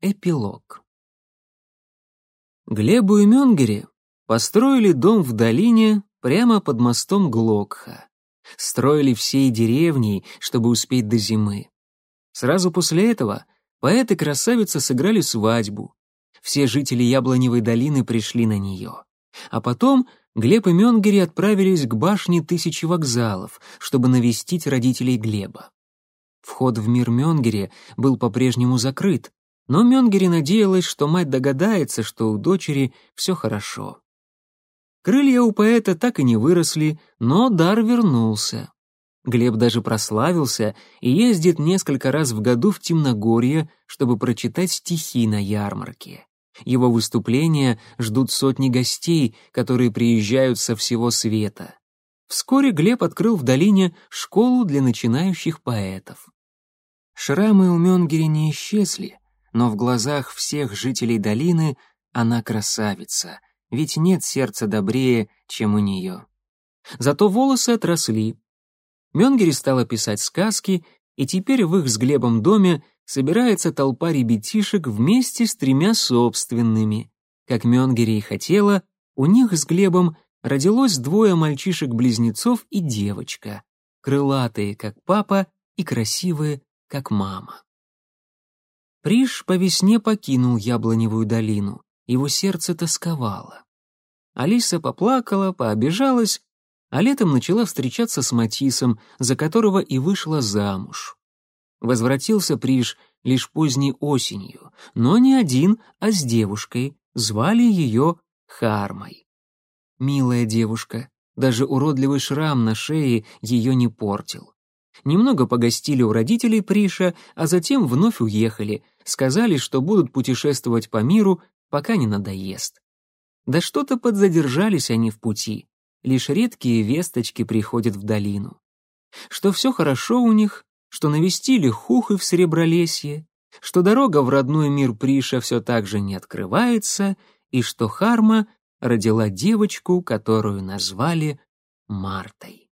Эпилог. Глебу и Мёнгере построили дом в долине прямо под мостом Глокха. Строили всей деревней, чтобы успеть до зимы. Сразу после этого поэт и красавица сыграли свадьбу. Все жители Яблоневой долины пришли на нее. А потом Глеб и Мёнгери отправились к башне Тысячи вокзалов, чтобы навестить родителей Глеба. Вход в мир Мёнгери был по-прежнему закрыт, но Мёнгери надеялась, что мать догадается, что у дочери все хорошо. Крылья у поэта так и не выросли, но дар вернулся. Глеб даже прославился и ездит несколько раз в году в Темногорье, чтобы прочитать стихи на ярмарке. Его выступления ждут сотни гостей, которые приезжают со всего света. Вскоре Глеб открыл в долине школу для начинающих поэтов. Шрамы у Мёнгери не исчезли, но в глазах всех жителей долины она красавица, ведь нет сердца добрее, чем у нее. Зато волосы отросли. Мёнгери стала писать сказки, и теперь в их с Глебом доме собирается толпа ребятишек вместе с тремя собственными. Как Мёнгери и хотела, у них с Глебом родилось двое мальчишек-близнецов и девочка, крылатые, как папа, и красивые, как мама. Приш по весне покинул Яблоневую долину, его сердце тосковало. Алиса поплакала, пообижалась, а летом начала встречаться с Матисом, за которого и вышла замуж. Возвратился Приш лишь поздней осенью, но не один, а с девушкой, звали ее Хармой. Милая девушка, даже уродливый шрам на шее ее не портил немного погостили у родителей Приша, а затем вновь уехали, сказали, что будут путешествовать по миру, пока не надоест. Да что-то подзадержались они в пути, лишь редкие весточки приходят в долину. Что все хорошо у них, что навестили хухы в Сребролесье, что дорога в родной мир Приша все так же не открывается, и что Харма родила девочку, которую назвали Мартой.